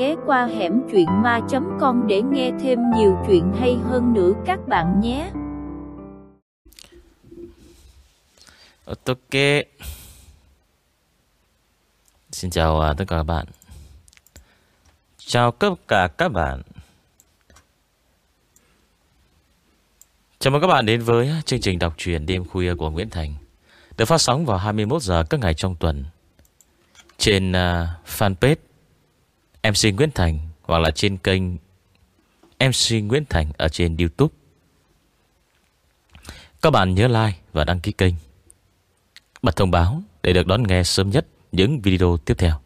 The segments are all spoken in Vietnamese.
ghé qua hẻm chuyện ma.com để nghe thêm nhiều chuyện hay hơn nữa các bạn nhé. Ok. Xin chào à, tất cả các bạn. Chào tất cả các bạn. Chào mừng các bạn đến với chương trình đọc truyện đêm khuya của Nguyễn Thành. Được phát sóng vào 21 giờ các ngày trong tuần trên uh, fanpage MC Nguyễn Thành hoặc là trên kênh MC Nguyễn Thành ở trên YouTube. Các bạn nhớ like và đăng ký kênh. Bật thông báo để được đón nghe sớm nhất những video tiếp theo.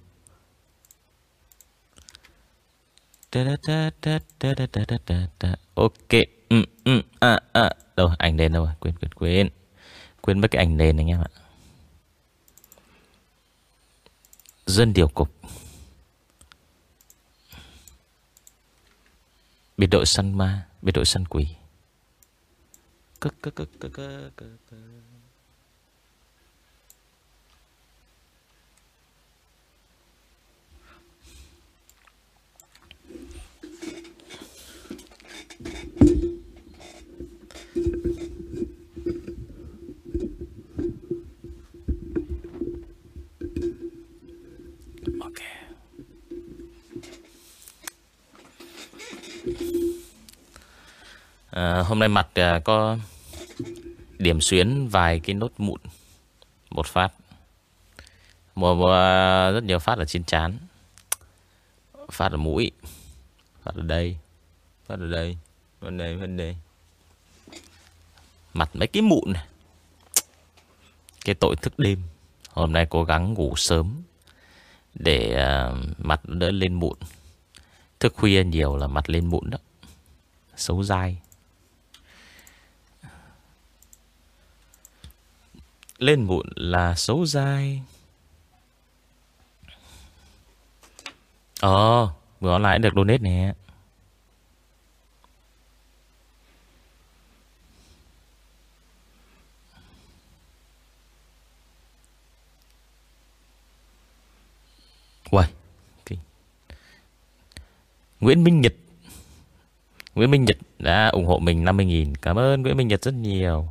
Ok. Ừ, ừ, à, à. Đâu, ảnh nền đâu rồi? Quên, quên, quên. Quên mất cái ảnh nền anh em ạ. Dân điều cục. Biệt đội săn ma, biệt đội săn quỷ. Cực, cực, cực, cực, cực, cực. À, hôm nay mặt à, có điểm xuyến vài cái nốt mụn một phát. Một, mùa rất nhiều phát ở trên trán phát ở mũi phát ở đây phát ở đây phát đây phát đây. Mặt mấy cái mụn này cái tội thức đêm. Hôm nay cố gắng ngủ sớm để uh, mặt đỡ lên mụn thức khuya nhiều là mặt lên mụn đó. Xấu dai. Lên mụn là xấu dai. Ờ Vừa lại được donate nè. Uầy. Nguyễn Minh Nhật. Nguyễn Minh Nhật đã ủng hộ mình 50.000 Cảm ơn Nguyễn Minh Nhật rất nhiều.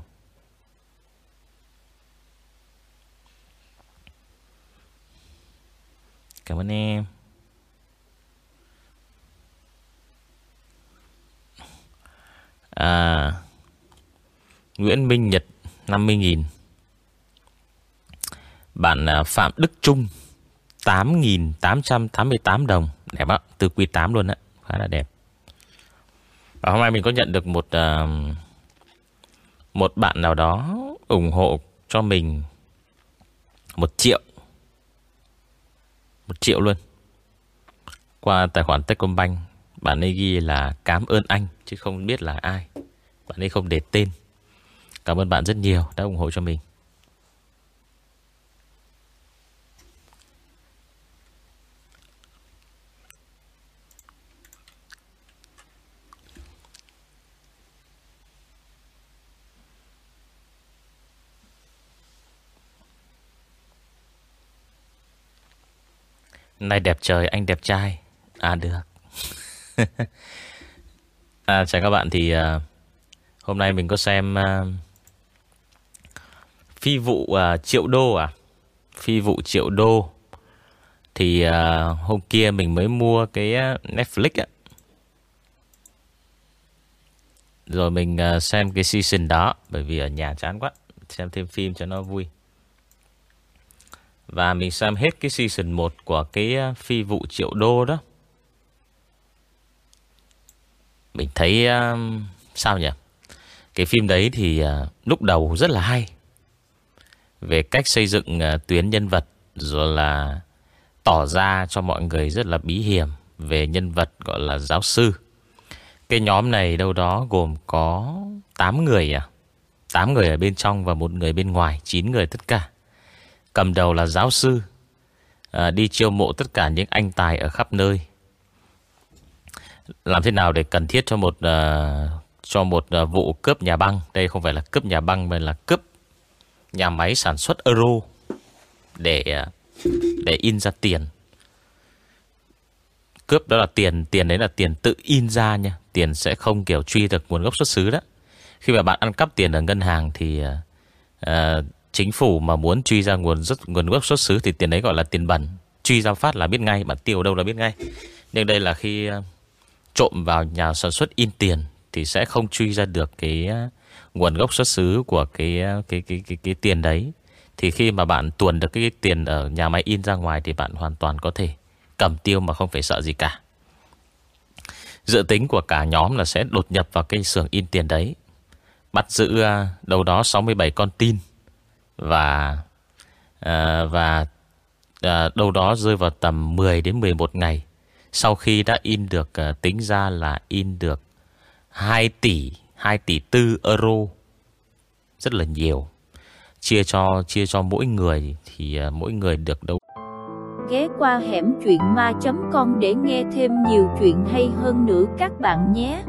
Cảm ơn em. À Nguyễn Minh Nhật 50.000 Bạn à, Phạm Đức Trung 8.888 đồng. Đẹp á, từ quý 8 luôn á Khá là đẹp. Và hôm nay mình có nhận được một uh, Một bạn nào đó ủng hộ cho mình Một triệu. Một triệu luôn. Qua tài khoản Techcombank Bạn ấy ghi là cảm ơn anh Chứ không biết là ai. Bạn ấy không để tên. Cảm ơn bạn rất nhiều đã ủng hộ cho mình. Này đẹp trời anh đẹp trai. À được. À chào các bạn thì uh, Hôm nay mình có xem uh, Phi vụ uh, triệu đô à? Phi vụ triệu đô. Thì uh, hôm kia mình mới mua cái Netflix á. Rồi mình uh, xem cái season đó Bởi vì ở nhà chán quá. Xem thêm phim cho nó vui. Và mình xem hết cái season 1 Của cái ờ, phi vụ triệu đô đó. Mình thấy um, Sao nhỉ? Cái phim đấy thì uh, lúc đầu rất là hay. Về cách xây dựng uh, tuyến nhân vật Rồi là Tỏ ra cho mọi người rất là bí hiểm Về nhân vật gọi là giáo sư. Cái nhóm này đâu đó gồm có 8 người à. 8 người ở bên trong và một người bên ngoài 9 người tất cả. Cầm đầu là giáo sư à, Đi chiêu mộ tất cả những anh tài ở khắp nơi. Làm thế nào để cần thiết cho một uh, cho một uh, vụ cướp nhà băng? Đây không phải là cướp nhà băng mà là cướp nhà máy sản xuất euro để uh, để in ra tiền. Cướp đó là tiền Tiền đấy là tiền tự in ra nha. Tiền sẽ không kiểu truy được nguồn gốc xuất xứ đó. Khi mà bạn ăn cắp tiền ở ngân hàng Thì uh, chính phủ mà muốn truy ra nguồn rất, nguồn gốc xuất xứ Thì tiền đấy gọi là tiền bẩn. Truy ra phát là biết ngay Bạn tiêu đâu là biết ngay. Nhưng đây là khi ờ, trộm vào nhà sản xuất in tiền Thì sẽ không truy ra được cái ờ, nguồn gốc xuất xứ của cái, ờ, cái, cái, cái, cái tiền đấy. Thì khi mà bạn tuồn được cái tiền ở nhà máy in ra ngoài Thì bạn hoàn toàn có thể cầm tiêu mà không phải sợ gì cả. Dự tính của cả nhóm là sẽ đột nhập vào cây xưởng in tiền đấy Bắt giữ đâu đó 67 con tin và à, Và à, Đâu đó rơi vào tầm 10 đến 11 ngày Sau khi đã in được à, Tính ra là in được 2 tỷ 2 tỷ 4 euro Rất là nhiều Chia cho chia cho mỗi người Thì à, mỗi người được đâu ghé qua hẻm chuyện ma.com để nghe thêm nhiều chuyện hay hơn nữa các bạn nhé.